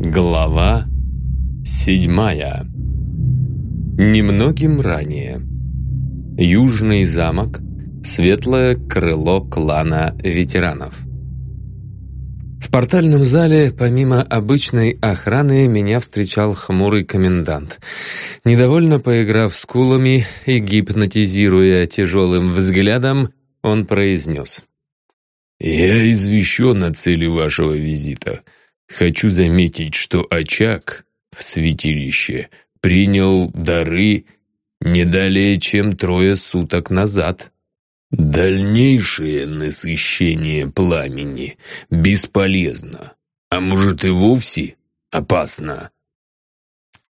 Глава седьмая Немногим ранее. Южный замок, светлое крыло клана ветеранов. В портальном зале, помимо обычной охраны, меня встречал хмурый комендант. Недовольно поиграв с кулами и гипнотизируя тяжелым взглядом, он произнес. «Я извещен о цели вашего визита. Хочу заметить, что очаг в святилище принял дары не далее, чем трое суток назад. Дальнейшее насыщение пламени бесполезно, а может и вовсе опасно.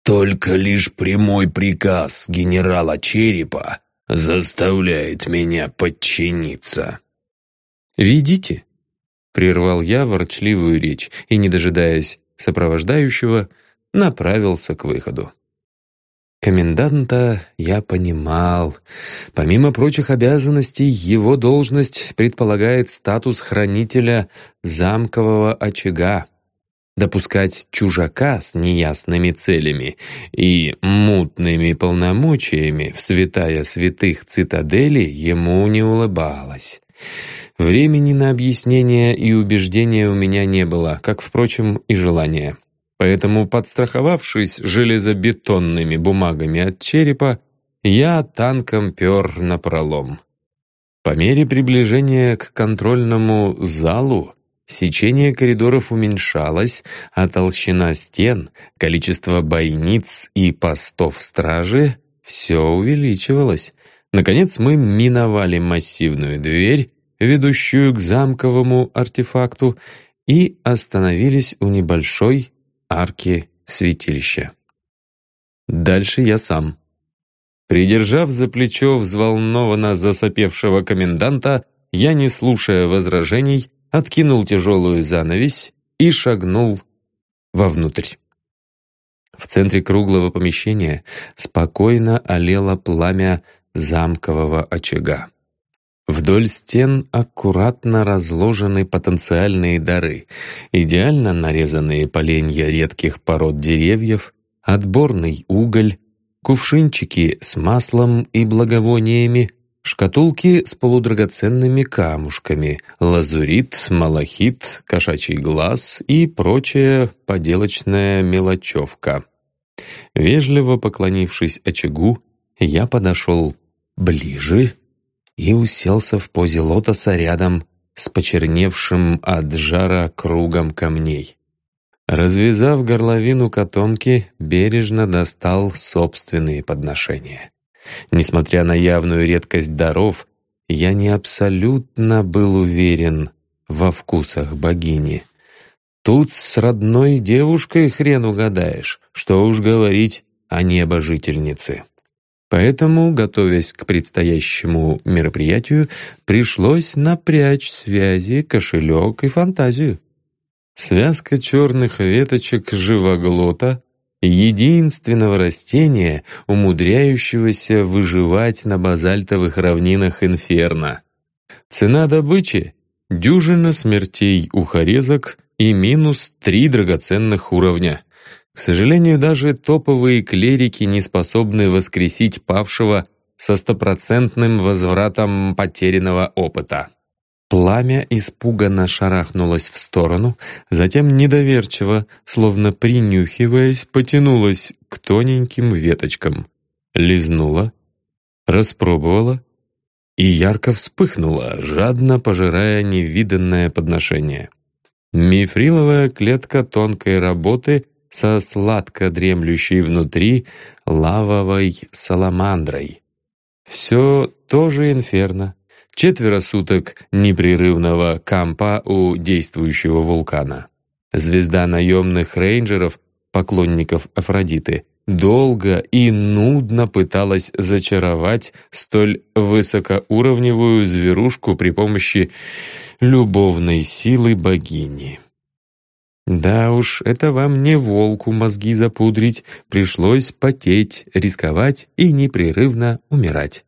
Только лишь прямой приказ генерала Черепа заставляет меня подчиниться. «Ведите», — прервал я ворчливую речь и, не дожидаясь сопровождающего, направился к выходу. Коменданта я понимал. Помимо прочих обязанностей, его должность предполагает статус хранителя замкового очага. Допускать чужака с неясными целями и мутными полномочиями в святая святых цитадели ему не улыбалось. Времени на объяснение и убеждения у меня не было, как, впрочем, и желания. Поэтому, подстраховавшись железобетонными бумагами от черепа, я танком пер напролом. По мере приближения к контрольному залу сечение коридоров уменьшалось, а толщина стен, количество бойниц и постов стражи все увеличивалось. Наконец мы миновали массивную дверь, ведущую к замковому артефакту, и остановились у небольшой арки святилища. Дальше я сам. Придержав за плечо взволнованно засопевшего коменданта, я, не слушая возражений, откинул тяжелую занавесь и шагнул вовнутрь. В центре круглого помещения спокойно олело пламя замкового очага. Вдоль стен аккуратно разложены потенциальные дары, идеально нарезанные поленья редких пород деревьев, отборный уголь, кувшинчики с маслом и благовониями, шкатулки с полудрагоценными камушками, лазурит, малахит, кошачий глаз и прочая поделочная мелочевка. Вежливо поклонившись очагу, я подошел ближе и уселся в позе лотоса рядом с почерневшим от жара кругом камней. Развязав горловину котомки, бережно достал собственные подношения. Несмотря на явную редкость даров, я не абсолютно был уверен во вкусах богини. Тут с родной девушкой хрен угадаешь, что уж говорить о небожительнице. Поэтому, готовясь к предстоящему мероприятию, пришлось напрячь связи, кошелек и фантазию. Связка черных веточек живоглота — единственного растения, умудряющегося выживать на базальтовых равнинах инферно. Цена добычи — дюжина смертей ухорезок и минус три драгоценных уровня. К сожалению, даже топовые клерики не способны воскресить павшего со стопроцентным возвратом потерянного опыта. Пламя испуганно шарахнулось в сторону, затем недоверчиво, словно принюхиваясь, потянулось к тоненьким веточкам. Лизнула, распробовала и ярко вспыхнула, жадно пожирая невиданное подношение. Мифриловая клетка тонкой работы — со сладко дремлющей внутри лавовой саламандрой. Все тоже инферно. Четверо суток непрерывного кампа у действующего вулкана. Звезда наемных рейнджеров, поклонников Афродиты, долго и нудно пыталась зачаровать столь высокоуровневую зверушку при помощи любовной силы богини. Да уж, это вам не волку мозги запудрить, пришлось потеть, рисковать и непрерывно умирать.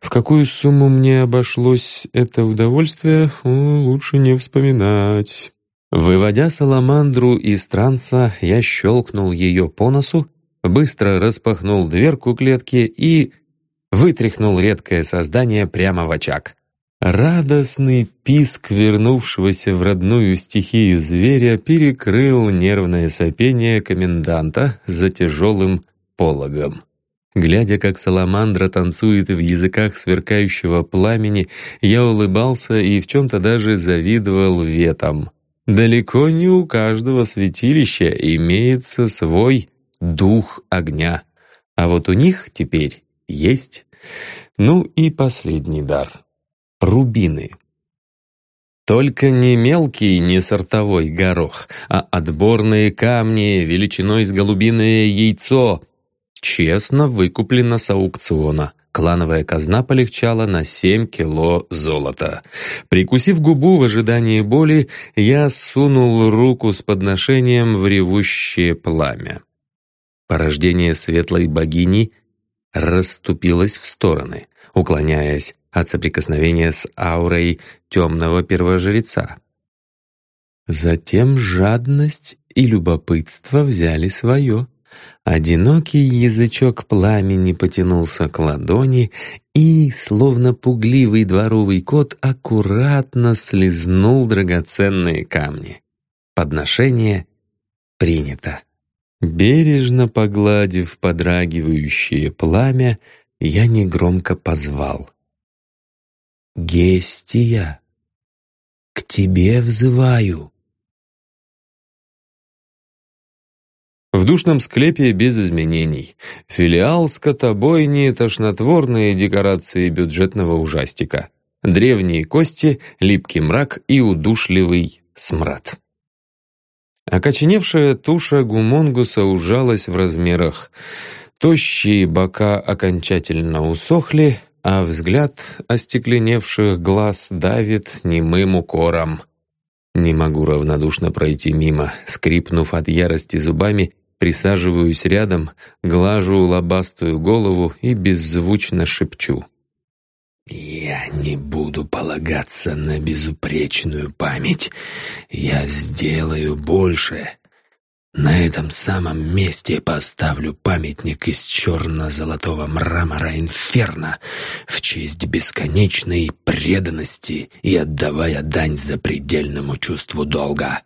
В какую сумму мне обошлось это удовольствие, лучше не вспоминать. Выводя саламандру из транса, я щелкнул ее по носу, быстро распахнул дверку клетки и вытряхнул редкое создание прямо в очаг. Радостный писк вернувшегося в родную стихию зверя перекрыл нервное сопение коменданта за тяжелым пологом. Глядя, как саламандра танцует в языках сверкающего пламени, я улыбался и в чем-то даже завидовал ветам. Далеко не у каждого святилища имеется свой дух огня, а вот у них теперь есть. Ну и последний дар — рубины. Только не мелкий, не сортовой горох, а отборные камни величиной с голубиное яйцо, честно выкуплено с аукциона. Клановая казна полегчала на 7 кило золота. Прикусив губу в ожидании боли, я сунул руку с подношением в ревущее пламя. Порождение светлой богини расступилось в стороны, уклоняясь от соприкосновения с аурой темного первожреца. Затем жадность и любопытство взяли свое. Одинокий язычок пламени потянулся к ладони и, словно пугливый дворовый кот, аккуратно слезнул драгоценные камни. Подношение принято. Бережно погладив подрагивающее пламя, я негромко позвал. «Гестия, к тебе взываю!» В душном склепе без изменений. Филиал скотобойни, тошнотворные декорации бюджетного ужастика. Древние кости, липкий мрак и удушливый смрад. Окоченевшая туша гумонгуса ужалась в размерах. Тощие бока окончательно усохли, а взгляд остекленевших глаз давит немым укором. Не могу равнодушно пройти мимо, скрипнув от ярости зубами Присаживаюсь рядом, глажу лобастую голову и беззвучно шепчу. «Я не буду полагаться на безупречную память. Я сделаю больше. На этом самом месте поставлю памятник из черно-золотого мрамора инферно в честь бесконечной преданности и отдавая дань запредельному чувству долга».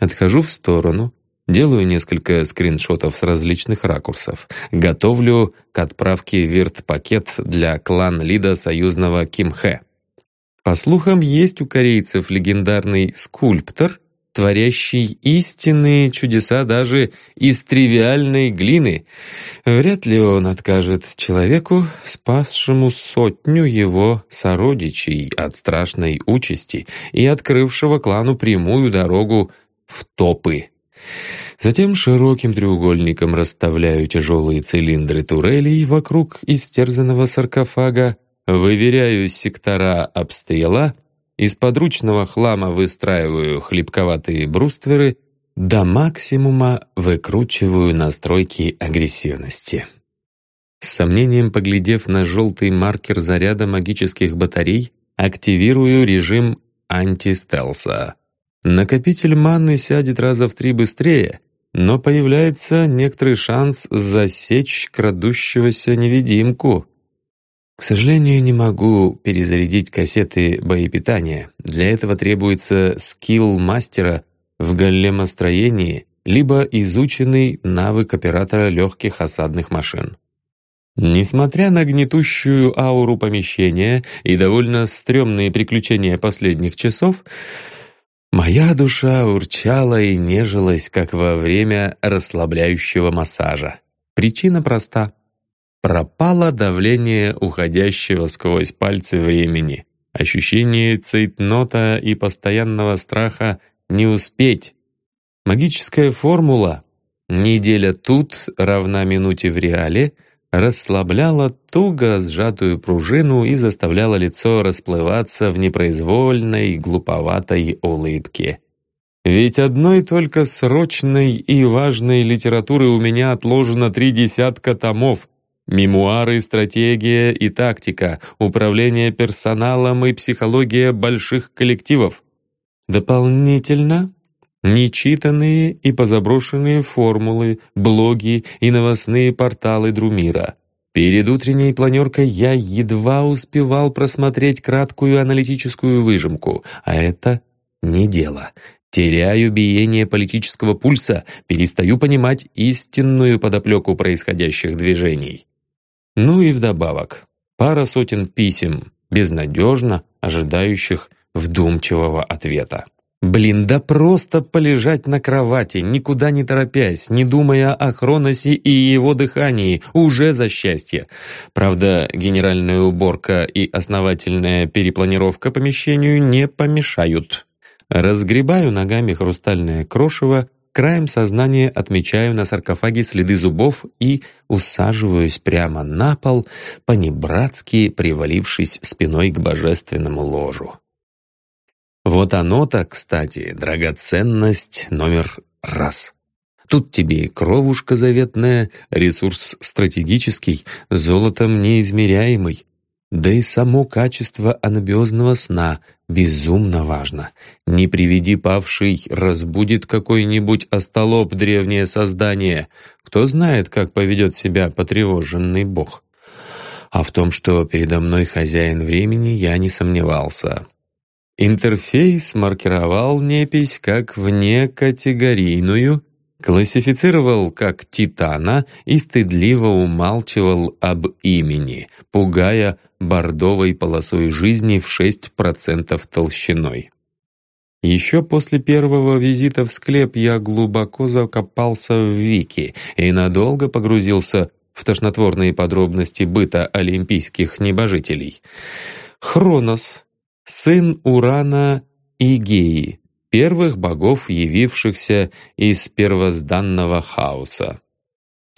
Отхожу в сторону, Делаю несколько скриншотов с различных ракурсов. Готовлю к отправке вирт-пакет для клан-лида союзного Кимхэ. По слухам, есть у корейцев легендарный скульптор, творящий истинные чудеса даже из тривиальной глины. Вряд ли он откажет человеку, спасшему сотню его сородичей от страшной участи и открывшего клану прямую дорогу в топы. Затем широким треугольником расставляю тяжелые цилиндры турелей вокруг истерзанного саркофага, выверяю сектора обстрела, из подручного хлама выстраиваю хлипковатые брустверы, до максимума выкручиваю настройки агрессивности. С сомнением поглядев на желтый маркер заряда магических батарей, активирую режим антистелса. Накопитель маны сядет раза в три быстрее, но появляется некоторый шанс засечь крадущегося невидимку. К сожалению, не могу перезарядить кассеты боепитания. Для этого требуется скилл мастера в големостроении либо изученный навык оператора легких осадных машин. Несмотря на гнетущую ауру помещения и довольно стрёмные приключения последних часов, Моя душа урчала и нежилась, как во время расслабляющего массажа. Причина проста. Пропало давление уходящего сквозь пальцы времени. Ощущение цейтнота и постоянного страха не успеть. Магическая формула «неделя тут равна минуте в реале» расслабляла туго сжатую пружину и заставляла лицо расплываться в непроизвольной глуповатой улыбке. Ведь одной только срочной и важной литературы у меня отложено три десятка томов. Мемуары, стратегия и тактика, управление персоналом и психология больших коллективов. Дополнительно нечитанные и позаброшенные формулы, блоги и новостные порталы Друмира. Перед утренней планеркой я едва успевал просмотреть краткую аналитическую выжимку, а это не дело. Теряю биение политического пульса, перестаю понимать истинную подоплеку происходящих движений. Ну и вдобавок, пара сотен писем, безнадежно ожидающих вдумчивого ответа. Блин, да просто полежать на кровати, никуда не торопясь, не думая о Хроносе и его дыхании, уже за счастье. Правда, генеральная уборка и основательная перепланировка помещению не помешают. Разгребаю ногами хрустальное крошево, краем сознания отмечаю на саркофаге следы зубов и усаживаюсь прямо на пол, понебратски привалившись спиной к божественному ложу. Вот оно-то, кстати, драгоценность номер раз. Тут тебе и кровушка заветная, ресурс стратегический, золотом неизмеряемый. Да и само качество анабиозного сна безумно важно. Не приведи павший, разбудит какой-нибудь остолоп древнее создание. Кто знает, как поведет себя потревоженный бог. А в том, что передо мной хозяин времени, я не сомневался. Интерфейс маркировал непись как внекатегорийную, классифицировал как «Титана» и стыдливо умалчивал об имени, пугая бордовой полосой жизни в 6% толщиной. Еще после первого визита в склеп я глубоко закопался в Вики и надолго погрузился в тошнотворные подробности быта олимпийских небожителей. Хронос сын Урана и Геи, первых богов, явившихся из первозданного хаоса.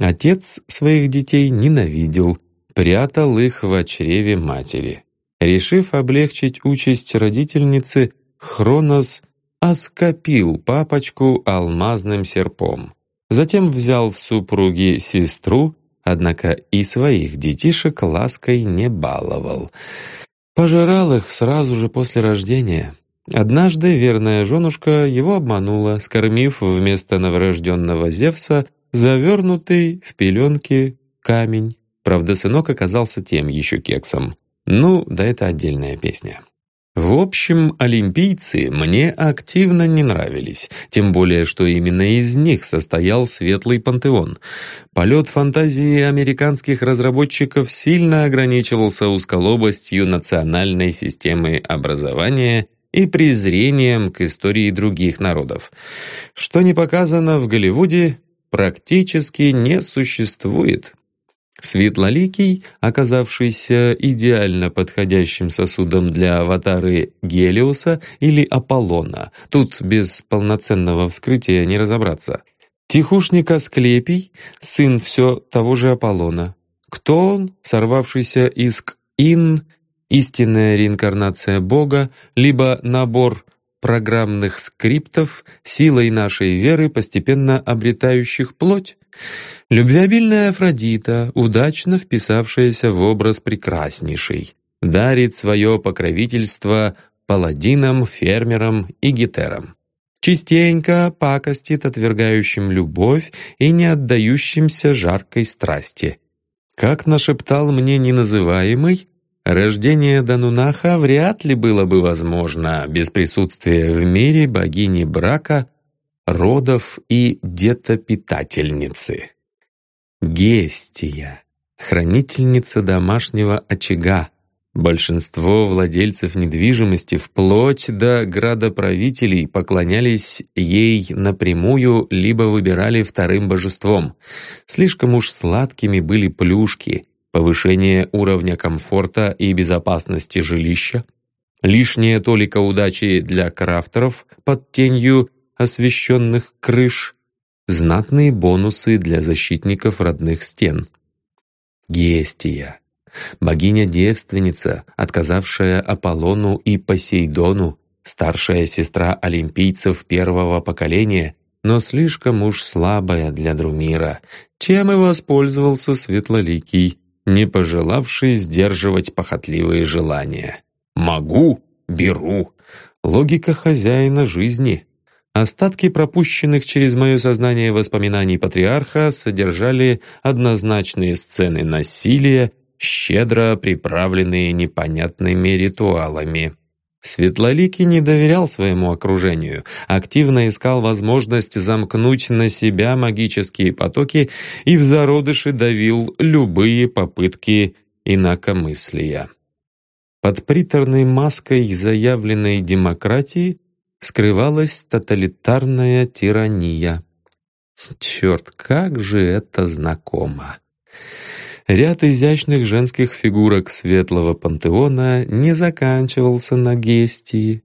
Отец своих детей ненавидел, прятал их в чреве матери. Решив облегчить участь родительницы, Хронос оскопил папочку алмазным серпом. Затем взял в супруги сестру, однако и своих детишек лаской не баловал — Пожирал их сразу же после рождения. Однажды верная женушка его обманула, скормив вместо новорожденного Зевса завернутый в пеленки камень. Правда, сынок оказался тем еще кексом. Ну, да это отдельная песня. В общем, олимпийцы мне активно не нравились, тем более, что именно из них состоял светлый пантеон. Полет фантазии американских разработчиков сильно ограничивался узколобостью национальной системы образования и презрением к истории других народов. Что не показано в Голливуде, практически не существует. Светлоликий, оказавшийся идеально подходящим сосудом для аватары Гелиоса или Аполлона. Тут без полноценного вскрытия не разобраться. Тихушник Асклепий, сын все того же Аполлона. Кто он, сорвавшийся из Ин, истинная реинкарнация Бога, либо набор программных скриптов, силой нашей веры, постепенно обретающих плоть? Любвеобильная Афродита, удачно вписавшаяся в образ прекраснейшей, дарит свое покровительство паладинам, фермерам и гетерам. Частенько пакостит отвергающим любовь и не отдающимся жаркой страсти. Как нашептал мне неназываемый, рождение Данунаха вряд ли было бы возможно без присутствия в мире богини брака — родов и детопитательницы. Гестия, хранительница домашнего очага, Большинство владельцев недвижимости вплоть до градоправителей поклонялись ей напрямую либо выбирали вторым божеством. Слишком уж сладкими были плюшки, повышение уровня комфорта и безопасности жилища, лишняя толика удачи для крафтеров под тенью освещенных крыш, знатные бонусы для защитников родных стен. Гестия, богиня-девственница, отказавшая Аполлону и Посейдону, старшая сестра олимпийцев первого поколения, но слишком уж слабая для Друмира, чем и воспользовался Светлоликий, не пожелавший сдерживать похотливые желания. «Могу, беру, Логика хозяина жизни. Остатки пропущенных через мое сознание воспоминаний патриарха содержали однозначные сцены насилия, щедро приправленные непонятными ритуалами. Светлоликий не доверял своему окружению, активно искал возможность замкнуть на себя магические потоки и в зародыше давил любые попытки инакомыслия. Под приторной маской заявленной демократии скрывалась тоталитарная тирания. Черт, как же это знакомо! Ряд изящных женских фигурок светлого пантеона не заканчивался на гестии.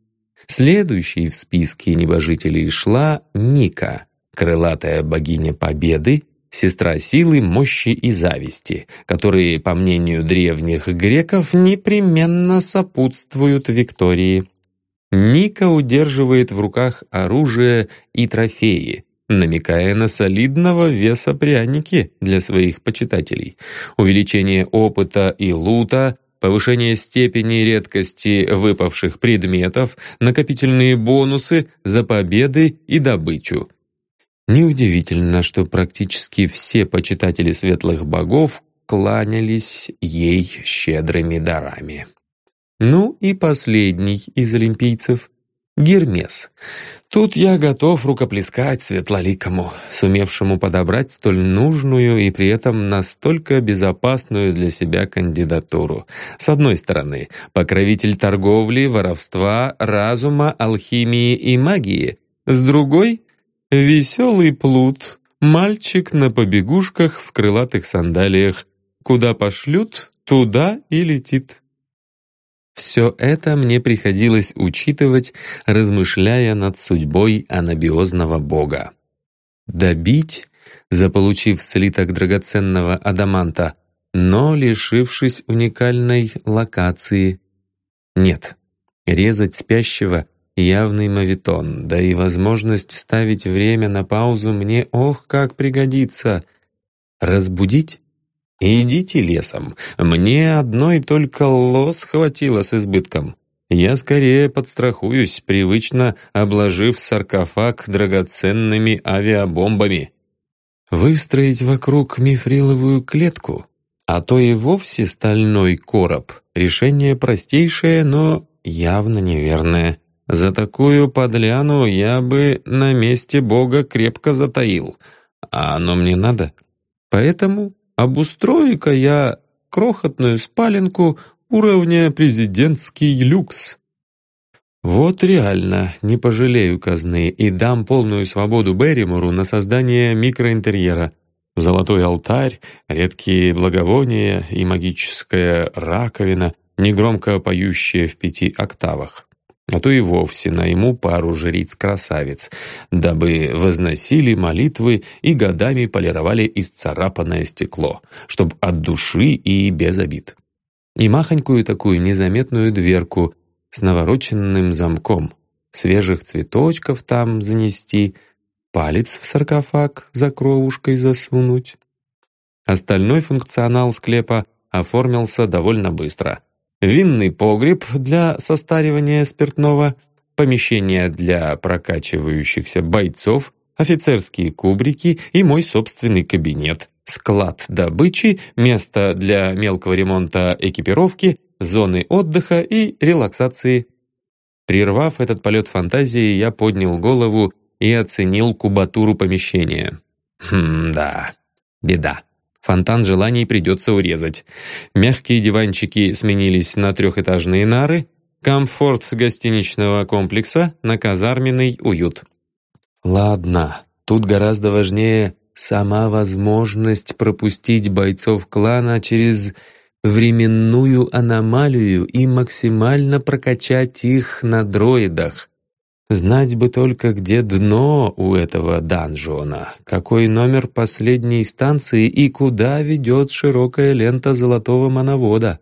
Следующей в списке небожителей шла Ника, крылатая богиня победы, сестра силы, мощи и зависти, которые, по мнению древних греков, непременно сопутствуют Виктории. Ника удерживает в руках оружие и трофеи, намекая на солидного веса пряники для своих почитателей, увеличение опыта и лута, повышение степени редкости выпавших предметов, накопительные бонусы за победы и добычу. Неудивительно, что практически все почитатели светлых богов кланялись ей щедрыми дарами. Ну и последний из олимпийцев — Гермес — Тут я готов рукоплескать светлоликому, сумевшему подобрать столь нужную и при этом настолько безопасную для себя кандидатуру. С одной стороны, покровитель торговли, воровства, разума, алхимии и магии. С другой — веселый плут, мальчик на побегушках в крылатых сандалиях. Куда пошлют, туда и летит. Все это мне приходилось учитывать, размышляя над судьбой анабиозного бога. Добить, заполучив слиток драгоценного адаманта, но лишившись уникальной локации. Нет, резать спящего — явный мавитон, да и возможность ставить время на паузу мне ох как пригодится. Разбудить? «Идите лесом. Мне одной только лос хватило с избытком. Я скорее подстрахуюсь, привычно обложив саркофаг драгоценными авиабомбами. Выстроить вокруг мифриловую клетку, а то и вовсе стальной короб. Решение простейшее, но явно неверное. За такую подляну я бы на месте Бога крепко затаил. А оно мне надо. Поэтому Обустрою-ка я крохотную спаленку уровня президентский люкс. Вот реально, не пожалею казны и дам полную свободу Берримору на создание микроинтерьера. Золотой алтарь, редкие благовония и магическая раковина, негромко поющая в пяти октавах а то и вовсе найму пару жриц-красавиц, дабы возносили молитвы и годами полировали исцарапанное стекло, чтоб от души и без обид. И махонькую такую незаметную дверку с навороченным замком, свежих цветочков там занести, палец в саркофаг за кровушкой засунуть. Остальной функционал склепа оформился довольно быстро — винный погреб для состаривания спиртного, помещение для прокачивающихся бойцов, офицерские кубрики и мой собственный кабинет, склад добычи, место для мелкого ремонта экипировки, зоны отдыха и релаксации. Прервав этот полет фантазии, я поднял голову и оценил кубатуру помещения. Хм, да, беда. Фонтан желаний придется урезать. Мягкие диванчики сменились на трехэтажные нары, комфорт гостиничного комплекса на казарменный уют. Ладно, тут гораздо важнее сама возможность пропустить бойцов клана через временную аномалию и максимально прокачать их на дроидах. Знать бы только, где дно у этого данжона, какой номер последней станции и куда ведет широкая лента золотого моновода.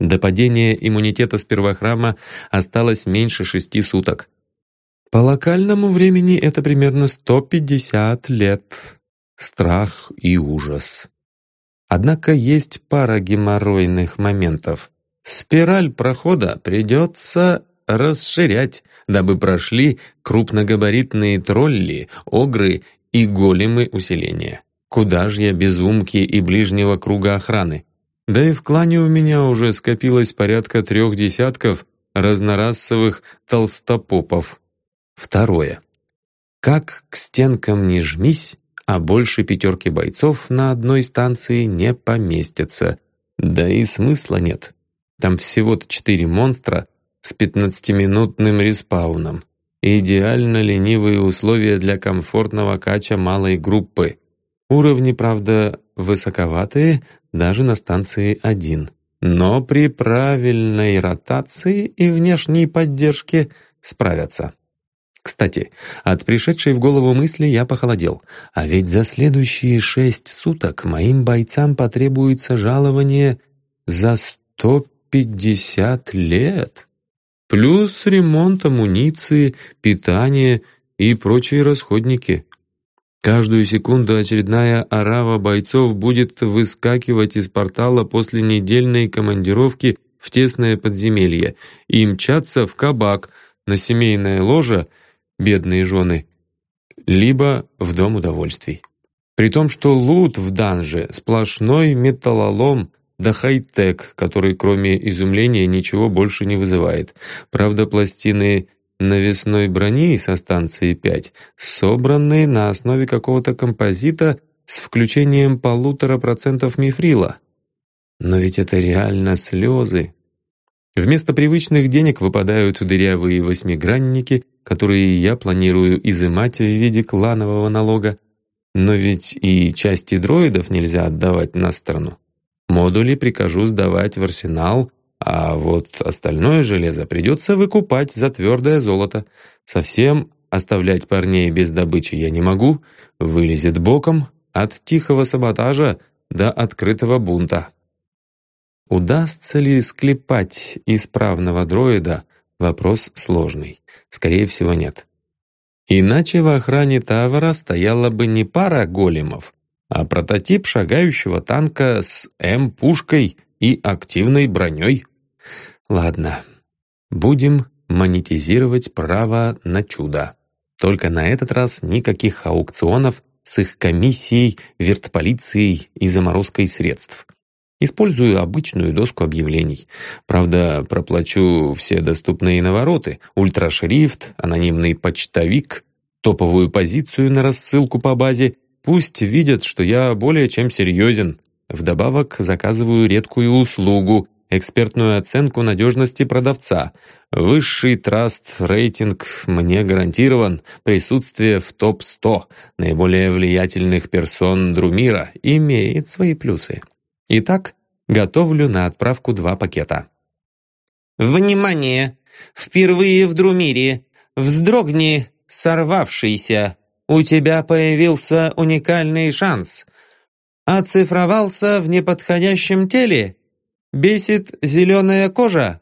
До падения иммунитета с первохрама осталось меньше шести суток. По локальному времени это примерно 150 лет. Страх и ужас. Однако есть пара геморройных моментов. Спираль прохода придется расширять, дабы прошли крупногабаритные тролли, огры и големы усиления. Куда ж я без умки и ближнего круга охраны? Да и в клане у меня уже скопилось порядка трех десятков разнорасовых толстопопов. Второе. Как к стенкам не жмись, а больше пятерки бойцов на одной станции не поместится. Да и смысла нет. Там всего-то четыре монстра с пятнадцатиминутным респауном. Идеально ленивые условия для комфортного кача малой группы. Уровни, правда, высоковатые, даже на станции 1. Но при правильной ротации и внешней поддержке справятся. Кстати, от пришедшей в голову мысли я похолодел. А ведь за следующие шесть суток моим бойцам потребуется жалование за сто пятьдесят лет. Плюс ремонт амуниции, питание и прочие расходники. Каждую секунду очередная орава бойцов будет выскакивать из портала после недельной командировки в тесное подземелье и мчаться в кабак на семейное ложе бедные жены, либо в дом удовольствий. При том, что лут в данже сплошной металлолом да хай-тек, который кроме изумления ничего больше не вызывает. Правда, пластины навесной брони со станции 5, собранные на основе какого-то композита с включением полутора процентов мифрила. Но ведь это реально слезы. Вместо привычных денег выпадают дырявые восьмигранники, которые я планирую изымать в виде кланового налога. Но ведь и части дроидов нельзя отдавать на страну. Модули прикажу сдавать в арсенал а вот остальное железо придется выкупать за твердое золото. Совсем оставлять парней без добычи я не могу. Вылезет боком от тихого саботажа до открытого бунта. Удастся ли склепать исправного дроида? Вопрос сложный. Скорее всего, нет. Иначе в охране Тавара стояла бы не пара големов, а прототип шагающего танка с М-пушкой и активной броней. Ладно, будем монетизировать право на чудо. Только на этот раз никаких аукционов с их комиссией, вертполицией и заморозкой средств. Использую обычную доску объявлений. Правда, проплачу все доступные навороты, ультрашрифт, анонимный почтовик, топовую позицию на рассылку по базе. Пусть видят, что я более чем серьезен. Вдобавок заказываю редкую услугу экспертную оценку надежности продавца. Высший траст-рейтинг мне гарантирован, присутствие в топ-100 наиболее влиятельных персон Друмира имеет свои плюсы. Итак, готовлю на отправку два пакета. «Внимание! Впервые в Друмире! Вздрогни, сорвавшийся! У тебя появился уникальный шанс! Оцифровался в неподходящем теле? Бесит зеленая кожа?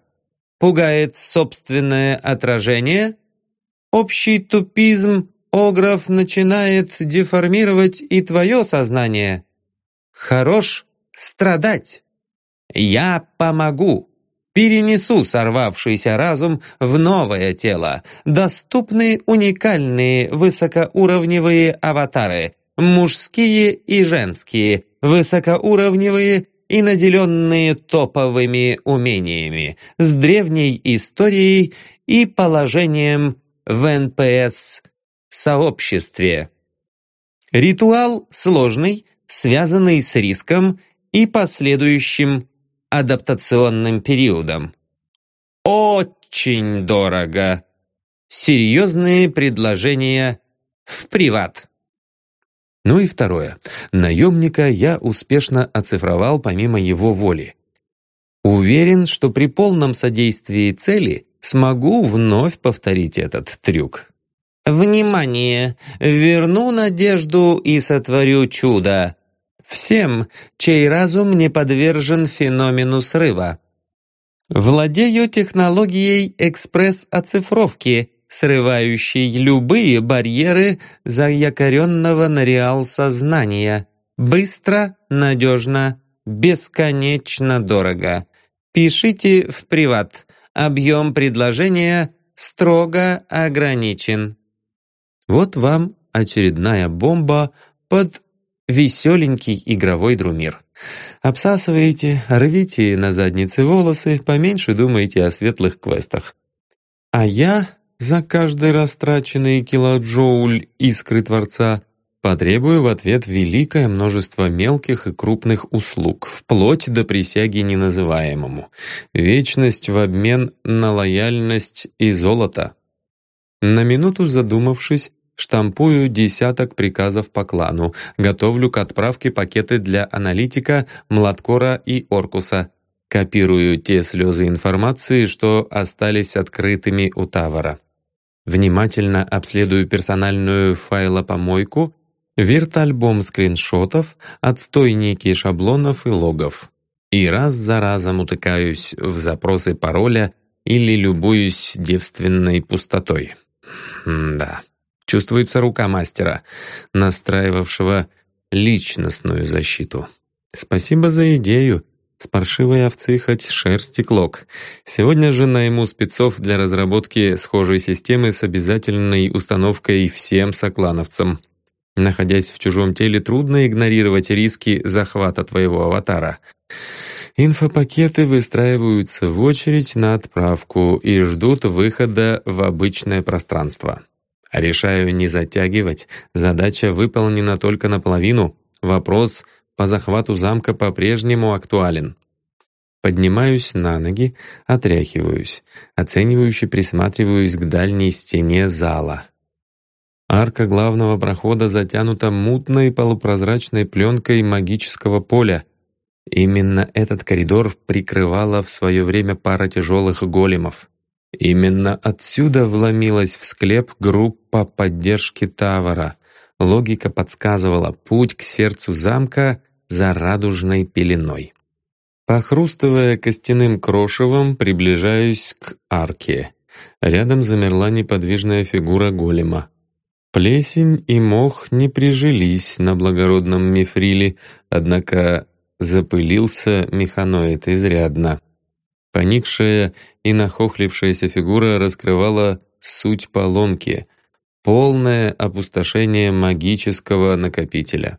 Пугает собственное отражение? Общий тупизм Огров начинает деформировать и твое сознание. Хорош страдать. Я помогу. Перенесу сорвавшийся разум в новое тело. Доступны уникальные высокоуровневые аватары, мужские и женские, высокоуровневые и наделенные топовыми умениями, с древней историей и положением в НПС-сообществе. Ритуал сложный, связанный с риском и последующим адаптационным периодом. Очень дорого. Серьезные предложения в приват. Ну и второе. Наемника я успешно оцифровал помимо его воли. Уверен, что при полном содействии цели смогу вновь повторить этот трюк. «Внимание! Верну надежду и сотворю чудо! Всем, чей разум не подвержен феномену срыва. Владею технологией экспресс-оцифровки, срывающий любые барьеры заякоренного на реал сознания. Быстро, надежно, бесконечно дорого. Пишите в приват. Объем предложения строго ограничен. Вот вам очередная бомба под веселенький игровой друмир. Обсасываете, рвите на заднице волосы, поменьше думаете о светлых квестах. А я за каждый растраченный килоджоуль искры Творца потребую в ответ великое множество мелких и крупных услуг, вплоть до присяги неназываемому. Вечность в обмен на лояльность и золото. На минуту задумавшись, Штампую десяток приказов по клану. Готовлю к отправке пакеты для аналитика, Младкора и Оркуса. Копирую те слезы информации, что остались открытыми у Тавара. Внимательно обследую персональную файлопомойку, виртальбом скриншотов, отстойники шаблонов и логов. И раз за разом утыкаюсь в запросы пароля или любуюсь девственной пустотой. М да. Чувствуется рука мастера, настраивавшего личностную защиту. Спасибо за идею. С паршивой овцы хоть шерсти клок. Сегодня же найму спецов для разработки схожей системы с обязательной установкой всем соклановцам. Находясь в чужом теле, трудно игнорировать риски захвата твоего аватара. Инфопакеты выстраиваются в очередь на отправку и ждут выхода в обычное пространство. Решаю не затягивать. Задача выполнена только наполовину. Вопрос по захвату замка по-прежнему актуален. Поднимаюсь на ноги, отряхиваюсь, оценивающе присматриваюсь к дальней стене зала. Арка главного прохода затянута мутной полупрозрачной пленкой магического поля. Именно этот коридор прикрывала в свое время пара тяжелых големов. Именно отсюда вломилась в склеп группа поддержки Тавара. Логика подсказывала путь к сердцу замка за радужной пеленой. Похрустывая костяным крошевом, приближаюсь к арке. Рядом замерла неподвижная фигура голема. Плесень и мох не прижились на благородном мифриле, однако запылился механоид изрядно. Поникшая и нахохлившаяся фигура раскрывала суть поломки — полное опустошение магического накопителя.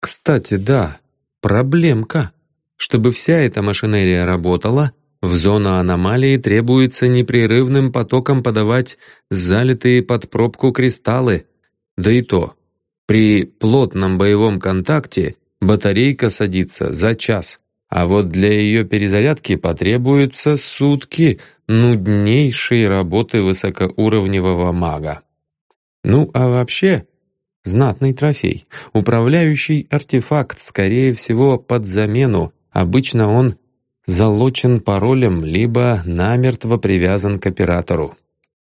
Кстати, да, проблемка. Чтобы вся эта машинерия работала, в зону аномалии требуется непрерывным потоком подавать залитые под пробку кристаллы. Да и то, при плотном боевом контакте батарейка садится за час. А вот для ее перезарядки потребуются сутки нуднейшей работы высокоуровневого мага. Ну а вообще, знатный трофей. Управляющий артефакт, скорее всего, под замену. Обычно он залочен паролем, либо намертво привязан к оператору.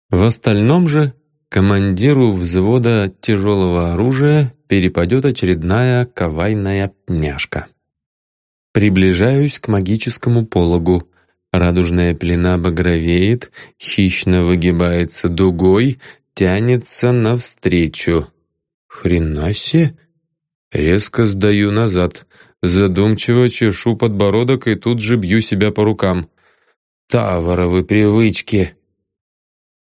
В остальном же командиру взвода тяжелого оружия перепадет очередная кавайная пняшка. Приближаюсь к магическому пологу. Радужная пелена багровеет, хищно выгибается дугой, тянется навстречу. Хренасе! Резко сдаю назад. Задумчиво чешу подбородок и тут же бью себя по рукам. Таворовы привычки!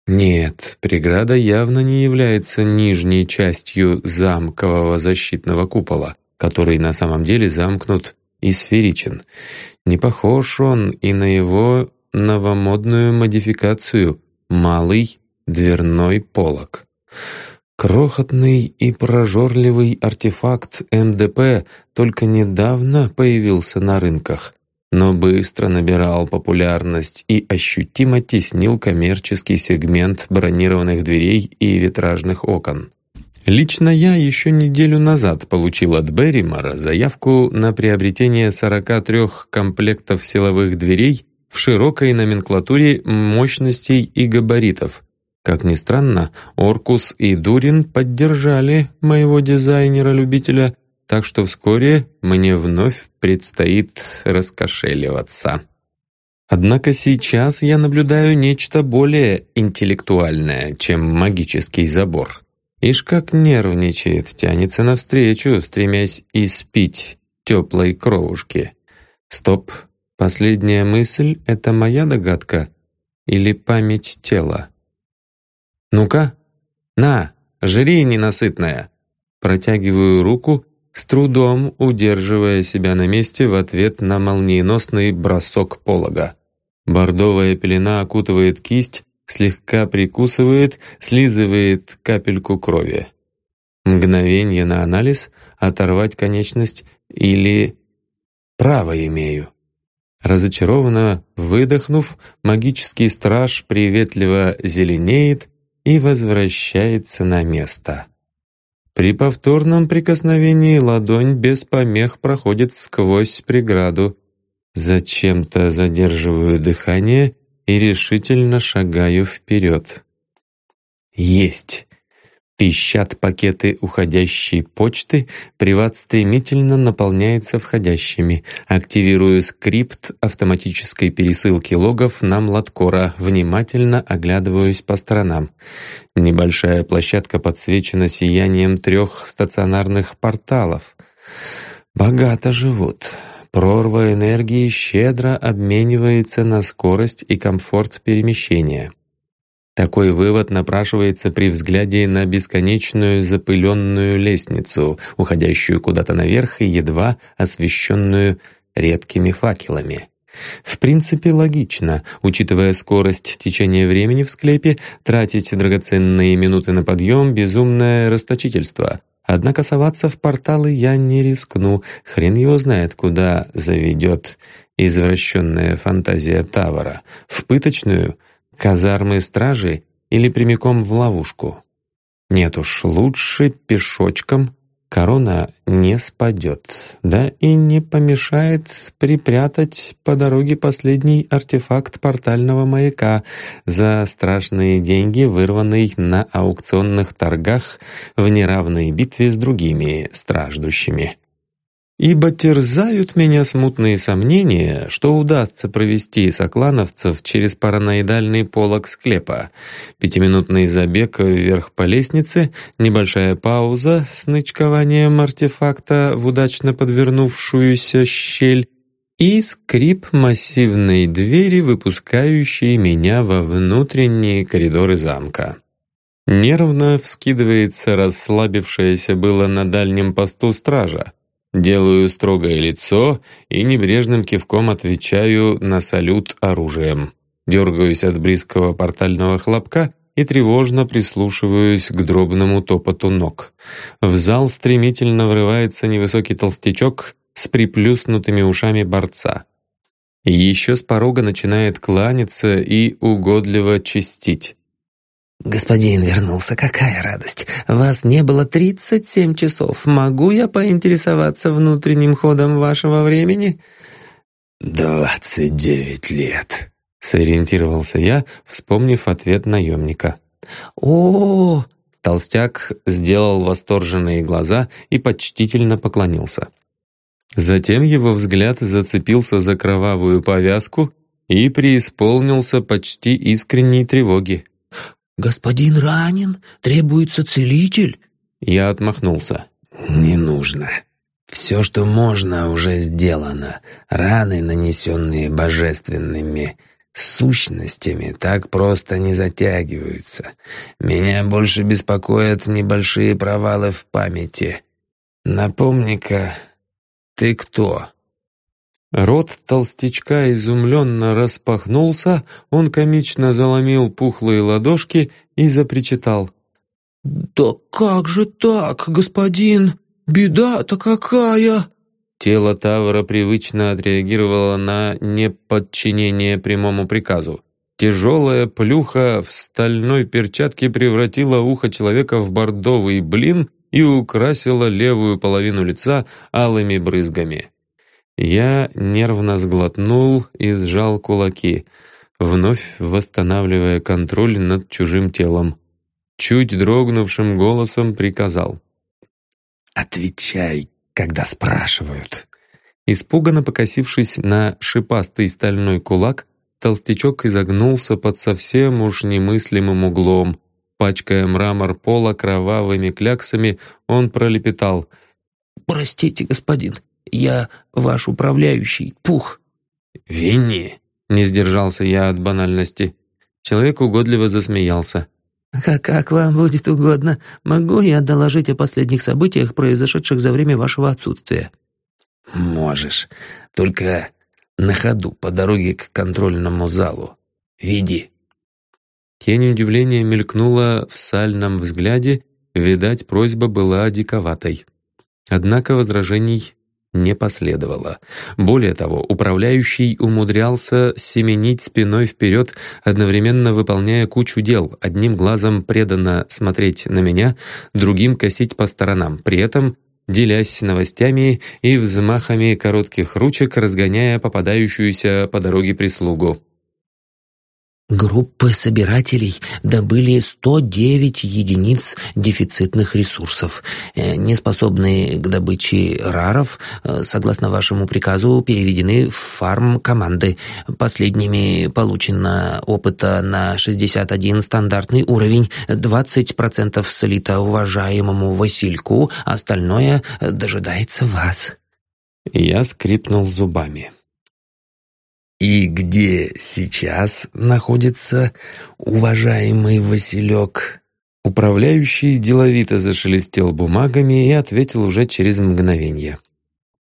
Нет, преграда явно не является нижней частью замкового защитного купола, который на самом деле замкнут и сферичен. Не похож он и на его новомодную модификацию — малый дверной полог. Крохотный и прожорливый артефакт МДП только недавно появился на рынках, но быстро набирал популярность и ощутимо теснил коммерческий сегмент бронированных дверей и витражных окон. Лично я еще неделю назад получил от Берримора заявку на приобретение 43 комплектов силовых дверей в широкой номенклатуре мощностей и габаритов. Как ни странно, Оркус и Дурин поддержали моего дизайнера-любителя, так что вскоре мне вновь предстоит раскошеливаться. Однако сейчас я наблюдаю нечто более интеллектуальное, чем магический забор. Ишь как нервничает, тянется навстречу, стремясь испить теплой кровушки. Стоп, последняя мысль — это моя догадка. или память тела? «Ну-ка, на, жри, ненасытная!» Протягиваю руку, с трудом удерживая себя на месте в ответ на молниеносный бросок полога. Бордовая пелена окутывает кисть, слегка прикусывает, слизывает капельку крови. Мгновение на анализ, оторвать конечность или право имею. Разочарованно выдохнув, магический страж приветливо зеленеет и возвращается на место. При повторном прикосновении ладонь без помех проходит сквозь преграду. Зачем-то задерживаю дыхание и решительно шагаю вперед. Есть! Пищат пакеты уходящей почты, приват стремительно наполняется входящими. Активирую скрипт автоматической пересылки логов на Младкора, внимательно оглядываюсь по сторонам. Небольшая площадка подсвечена сиянием трех стационарных порталов. Богато живут. Прорва энергии щедро обменивается на скорость и комфорт перемещения. Такой вывод напрашивается при взгляде на бесконечную запыленную лестницу, уходящую куда-то наверх и едва освещенную редкими факелами. В принципе, логично, учитывая скорость течения времени в склепе, тратить драгоценные минуты на подъем — безумное расточительство. Однако соваться в порталы я не рискну, хрен его знает, куда заведет извращенная фантазия Тавара. В пыточную — казармы стражи или прямиком в ловушку. Нет уж, лучше пешочком корона не спадет, да и не помешает припрятать по дороге последний артефакт портального маяка за страшные деньги, вырванный на аукционных торгах в неравной битве с другими страждущими ибо терзают меня смутные сомнения, что удастся провести соклановцев через параноидальный полог склепа. Пятиминутный забег вверх по лестнице, небольшая пауза с нычкованием артефакта в удачно подвернувшуюся щель и скрип массивной двери, выпускающей меня во внутренние коридоры замка. Нервно вскидывается расслабившаяся было на дальнем посту стража. Делаю строгое лицо и небрежным кивком отвечаю на салют оружием. Дергаюсь от близкого портального хлопка и тревожно прислушиваюсь к дробному топоту ног. В зал стремительно врывается невысокий толстячок с приплюснутыми ушами борца. Еще с порога начинает кланяться и угодливо чистить. «Господин вернулся, какая радость! Вас не было тридцать семь часов. Могу я поинтересоваться внутренним ходом вашего времени?» «Двадцать девять лет», — сориентировался я, вспомнив ответ наемника. о, -о, -о Толстяк сделал восторженные глаза и почтительно поклонился. Затем его взгляд зацепился за кровавую повязку и преисполнился почти искренней тревоги. «Господин ранен? Требуется целитель?» Я отмахнулся. «Не нужно. Все, что можно, уже сделано. Раны, нанесенные божественными сущностями, так просто не затягиваются. Меня больше беспокоят небольшие провалы в памяти. Напомни-ка, ты кто?» Рот толстячка изумленно распахнулся, он комично заломил пухлые ладошки и запричитал. «Да как же так, господин? Беда-то какая!» Тело Тавра привычно отреагировало на неподчинение прямому приказу. Тяжелая плюха в стальной перчатке превратила ухо человека в бордовый блин и украсила левую половину лица алыми брызгами. Я нервно сглотнул и сжал кулаки, вновь восстанавливая контроль над чужим телом. Чуть дрогнувшим голосом приказал. «Отвечай, когда спрашивают». Испуганно покосившись на шипастый стальной кулак, толстячок изогнулся под совсем уж немыслимым углом. Пачкая мрамор пола кровавыми кляксами, он пролепетал. «Простите, господин, я ваш управляющий, Пух». «Винни», — не сдержался я от банальности. Человек угодливо засмеялся. «Как, «Как вам будет угодно. Могу я доложить о последних событиях, произошедших за время вашего отсутствия?» «Можешь. Только на ходу, по дороге к контрольному залу. Веди». Тень удивления мелькнула в сальном взгляде, видать, просьба была диковатой. Однако возражений не последовало. Более того, управляющий умудрялся семенить спиной вперед, одновременно выполняя кучу дел, одним глазом преданно смотреть на меня, другим косить по сторонам, при этом делясь новостями и взмахами коротких ручек, разгоняя попадающуюся по дороге прислугу. Группы собирателей добыли 109 единиц дефицитных ресурсов, э, неспособные к добыче раров, э, согласно вашему приказу, переведены в фарм команды. Последними получено опыта на 61 стандартный уровень, 20% слито уважаемому Васильку, остальное дожидается вас. Я скрипнул зубами. «И где сейчас находится уважаемый Василек?» Управляющий деловито зашелестел бумагами и ответил уже через мгновение.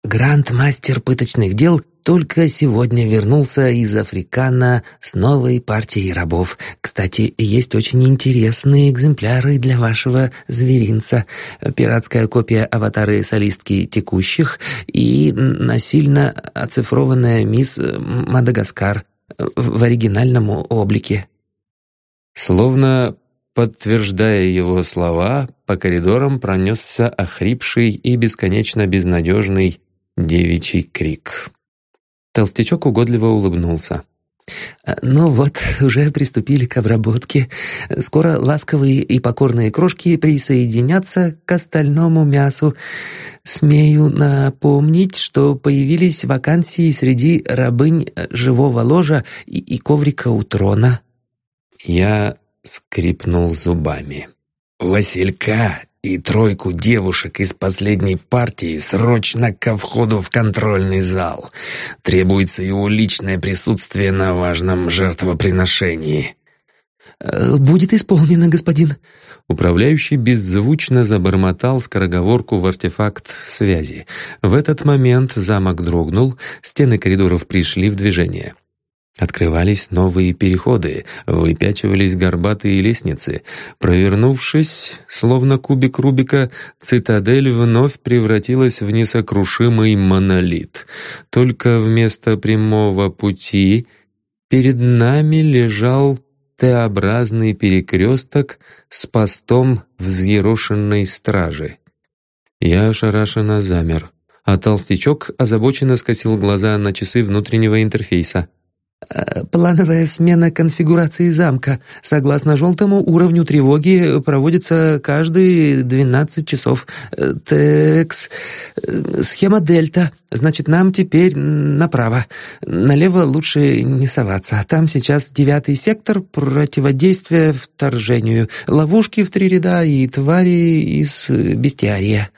Гранд-мастер пыточных дел только сегодня вернулся из Африкана с новой партией рабов. Кстати, есть очень интересные экземпляры для вашего зверинца. Пиратская копия аватары солистки текущих и насильно оцифрованная мисс Мадагаскар в оригинальном облике. Словно Подтверждая его слова, по коридорам пронесся охрипший и бесконечно безнадежный девичий крик. Толстячок угодливо улыбнулся. «Ну вот, уже приступили к обработке. Скоро ласковые и покорные крошки присоединятся к остальному мясу. Смею напомнить, что появились вакансии среди рабынь живого ложа и, и коврика у трона». Я скрипнул зубами. «Василька и тройку девушек из последней партии срочно ко входу в контрольный зал. Требуется его личное присутствие на важном жертвоприношении». Э, «Будет исполнено, господин». Управляющий беззвучно забормотал скороговорку в артефакт связи. В этот момент замок дрогнул, стены коридоров пришли в движение. Открывались новые переходы, выпячивались горбатые лестницы. Провернувшись, словно кубик Рубика, цитадель вновь превратилась в несокрушимый монолит. Только вместо прямого пути перед нами лежал Т-образный перекресток с постом взъерошенной стражи. Я ошарашенно замер, а толстячок озабоченно скосил глаза на часы внутреннего интерфейса — плановая смена конфигурации замка. Согласно желтому уровню тревоги проводится каждые 12 часов. Э, Текс. Э, схема дельта. Значит, нам теперь направо. Налево лучше не соваться. Там сейчас девятый сектор противодействия вторжению. Ловушки в три ряда и твари из бестиария.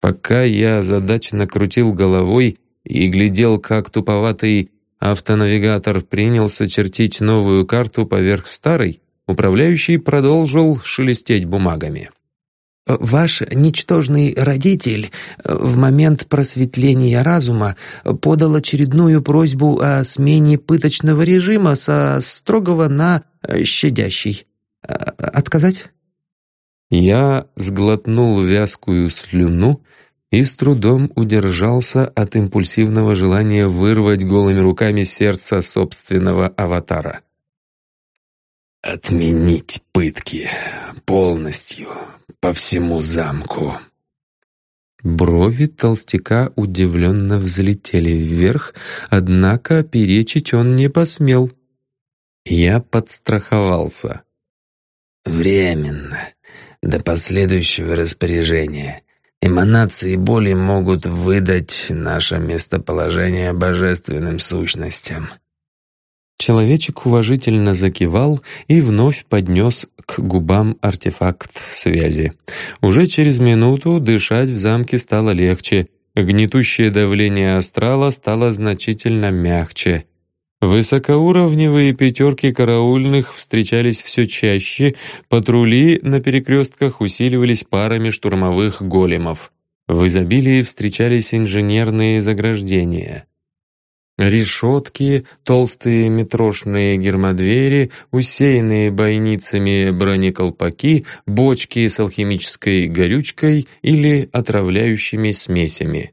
Пока я задачно крутил головой и глядел, как туповатый Автонавигатор принялся чертить новую карту поверх старой, управляющий продолжил шелестеть бумагами. «Ваш ничтожный родитель в момент просветления разума подал очередную просьбу о смене пыточного режима со строгого на щадящий. Отказать?» Я сглотнул вязкую слюну и с трудом удержался от импульсивного желания вырвать голыми руками сердце собственного аватара. «Отменить пытки полностью, по всему замку». Брови толстяка удивленно взлетели вверх, однако перечить он не посмел. Я подстраховался. «Временно, до последующего распоряжения. Эманации боли могут выдать наше местоположение божественным сущностям». Человечек уважительно закивал и вновь поднес к губам артефакт связи. Уже через минуту дышать в замке стало легче, гнетущее давление астрала стало значительно мягче. Высокоуровневые пятерки караульных встречались все чаще, патрули на перекрестках усиливались парами штурмовых големов. В изобилии встречались инженерные заграждения. Решетки, толстые метрошные гермодвери, усеянные бойницами бронеколпаки, бочки с алхимической горючкой или отравляющими смесями.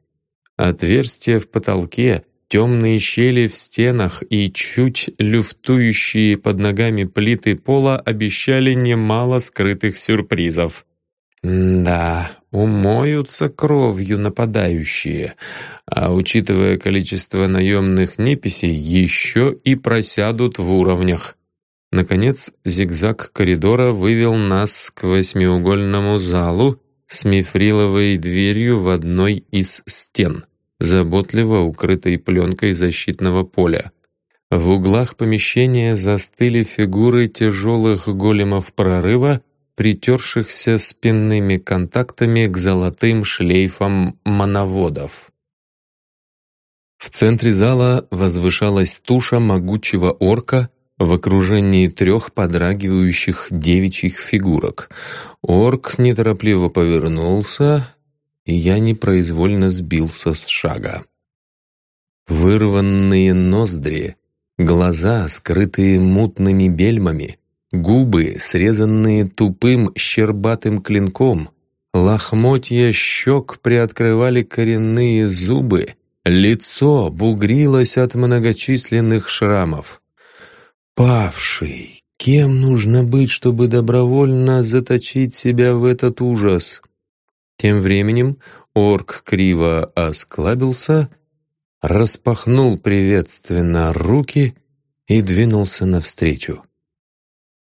Отверстия в потолке, темные щели в стенах и чуть люфтующие под ногами плиты пола обещали немало скрытых сюрпризов. Да, умоются кровью нападающие, а учитывая количество наемных неписей, еще и просядут в уровнях. Наконец, зигзаг коридора вывел нас к восьмиугольному залу с мифриловой дверью в одной из стен, заботливо укрытой пленкой защитного поля. В углах помещения застыли фигуры тяжелых големов прорыва притершихся спинными контактами к золотым шлейфам моноводов. В центре зала возвышалась туша могучего орка в окружении трех подрагивающих девичьих фигурок. Орк неторопливо повернулся, и я непроизвольно сбился с шага. Вырванные ноздри, глаза, скрытые мутными бельмами, Губы, срезанные тупым щербатым клинком, лохмотья щек приоткрывали коренные зубы, лицо бугрилось от многочисленных шрамов. «Павший! Кем нужно быть, чтобы добровольно заточить себя в этот ужас?» Тем временем орк криво осклабился, распахнул приветственно руки и двинулся навстречу.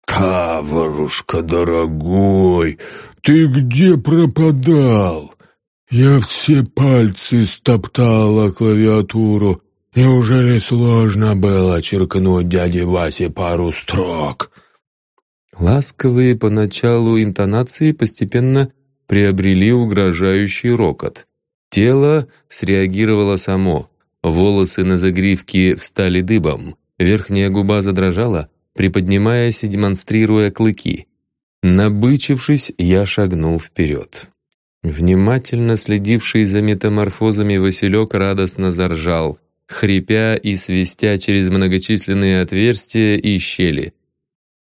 «Таварушка, дорогой, ты где пропадал? Я все пальцы стоптала клавиатуру. Неужели сложно было черкнуть дяде Васе пару строк?» Ласковые поначалу интонации постепенно приобрели угрожающий рокот. Тело среагировало само, волосы на загривке встали дыбом, верхняя губа задрожала, приподнимаясь и демонстрируя клыки. Набычившись, я шагнул вперед. Внимательно следивший за метаморфозами Василек радостно заржал, хрипя и свистя через многочисленные отверстия и щели.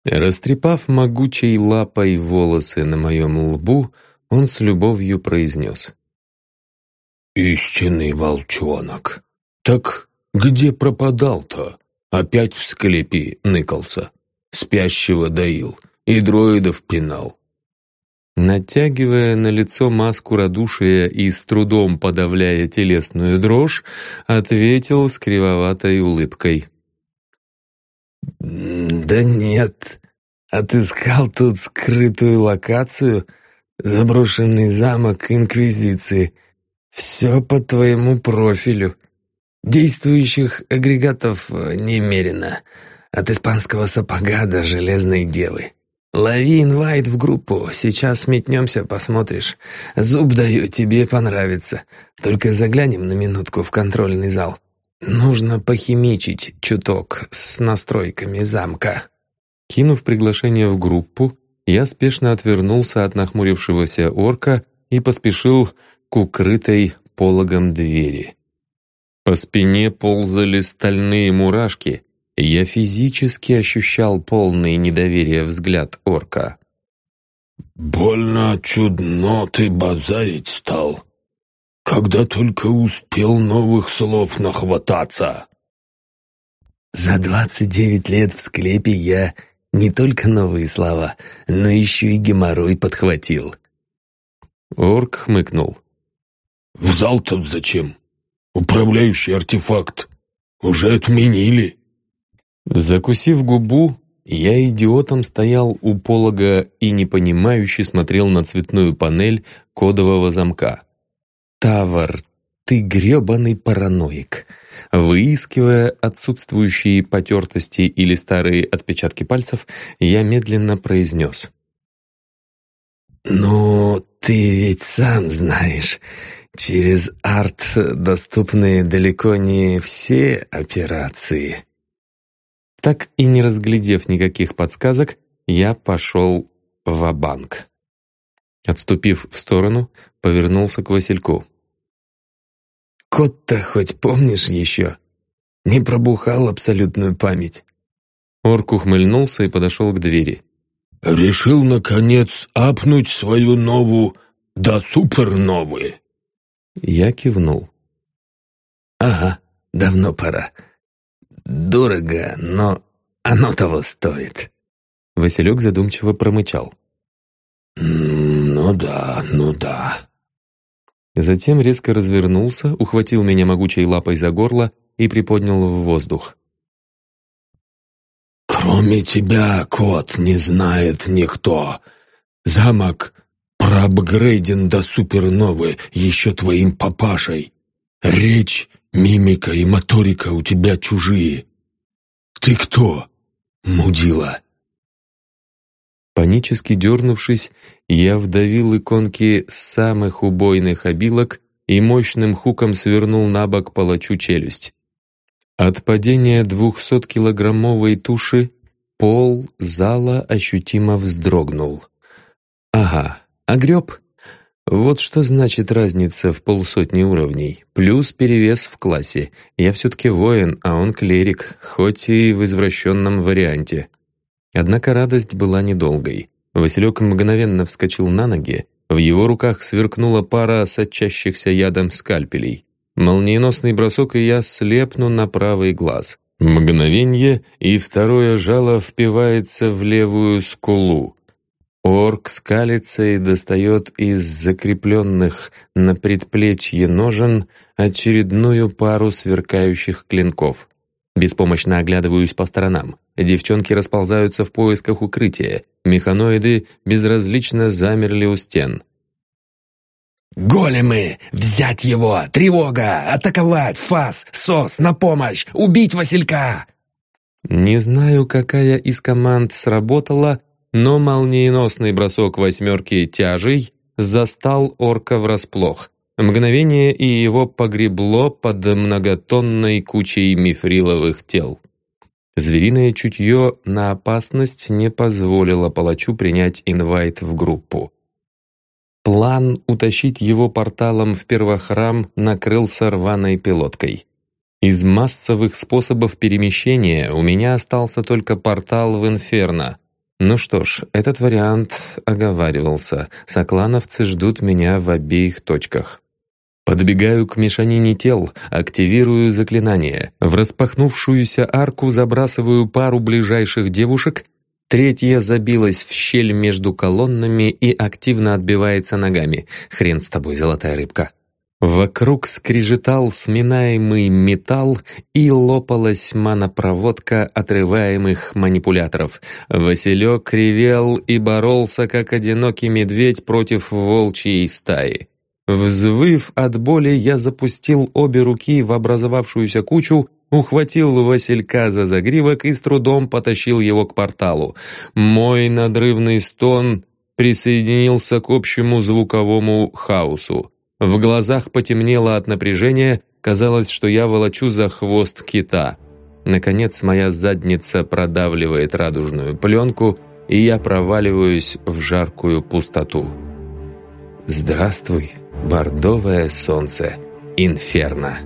Растрепав могучей лапой волосы на моем лбу, он с любовью произнес. «Истинный волчонок! Так где пропадал-то?» Опять в склепе ныкался, спящего доил и дроидов пинал. Натягивая на лицо маску радушия и с трудом подавляя телесную дрожь, ответил с кривоватой улыбкой. «Да нет, отыскал тут скрытую локацию, заброшенный замок Инквизиции. Все по твоему профилю. Действующих агрегатов э, немерено. От испанского сапога до железной девы. Лови инвайт в группу, сейчас метнемся, посмотришь. Зуб даю, тебе понравится. Только заглянем на минутку в контрольный зал. Нужно похимичить чуток с настройками замка». Кинув приглашение в группу, я спешно отвернулся от нахмурившегося орка и поспешил к укрытой пологом двери. По спине ползали стальные мурашки, и я физически ощущал полный недоверие взгляд орка. «Больно чудно ты базарить стал, когда только успел новых слов нахвататься». «За двадцать девять лет в склепе я не только новые слова, но еще и геморрой подхватил». Орк хмыкнул. «В зал тут зачем? Управляющий артефакт уже отменили. Закусив губу, я идиотом стоял у полога и непонимающе смотрел на цветную панель кодового замка. «Тавар, ты грёбаный параноик!» Выискивая отсутствующие потертости или старые отпечатки пальцев, я медленно произнес. «Ну, ты ведь сам знаешь, Через арт доступны далеко не все операции. Так и не разглядев никаких подсказок, я пошел в банк Отступив в сторону, повернулся к Васильку. «Кот-то хоть помнишь еще? Не пробухал абсолютную память». Орк ухмыльнулся и подошел к двери. «Решил, наконец, апнуть свою новую, да суперновую». Я кивнул. «Ага, давно пора. Дорого, но оно того стоит». Василек задумчиво промычал. «Ну да, ну да». Затем резко развернулся, ухватил меня могучей лапой за горло и приподнял в воздух. «Кроме тебя, кот, не знает никто. Замок проапгрейден до суперновы еще твоим папашей. Речь, мимика и моторика у тебя чужие. Ты кто, мудила?» Панически дернувшись, я вдавил иконки самых убойных обилок и мощным хуком свернул на бок палачу челюсть. От падения двухсоткилограммовой туши пол зала ощутимо вздрогнул. Ага, огреб. Вот что значит разница в полсотни уровней. Плюс перевес в классе. Я все-таки воин, а он клерик, хоть и в извращенном варианте. Однако радость была недолгой. Василек мгновенно вскочил на ноги, в его руках сверкнула пара сочащихся ядом скальпелей. Молниеносный бросок, и я слепну на правый глаз. Мгновенье, и второе жало впивается в левую скулу. Орк скалится и достает из закрепленных на предплечье ножен очередную пару сверкающих клинков. Беспомощно оглядываюсь по сторонам. Девчонки расползаются в поисках укрытия. Механоиды безразлично замерли у стен. «Големы! Взять его! Тревога! Атаковать! Фас! Сос! На помощь! Убить Василька!» Не знаю, какая из команд сработала, но молниеносный бросок восьмерки тяжей застал орка врасплох. Мгновение, и его погребло под многотонной кучей мифриловых тел. Звериное чутье на опасность не позволило палачу принять инвайт в группу. План утащить его порталом в первохрам накрылся рваной пилоткой. Из массовых способов перемещения у меня остался только портал в Инферно. Ну что ж, этот вариант оговаривался. Соклановцы ждут меня в обеих точках. Подбегаю к мешанине тел, активирую заклинание. В распахнувшуюся арку забрасываю пару ближайших девушек, третья забилась в щель между колоннами и активно отбивается ногами. Хрен с тобой, золотая рыбка. Вокруг скрежетал сминаемый металл и лопалась манопроводка отрываемых манипуляторов. Василек ревел и боролся, как одинокий медведь против волчьей стаи. Взвыв от боли, я запустил обе руки в образовавшуюся кучу, ухватил Василька за загривок и с трудом потащил его к порталу. Мой надрывный стон присоединился к общему звуковому хаосу. В глазах потемнело от напряжения, казалось, что я волочу за хвост кита. Наконец моя задница продавливает радужную пленку, и я проваливаюсь в жаркую пустоту. «Здравствуй!» Бордовое солнце. Инферно.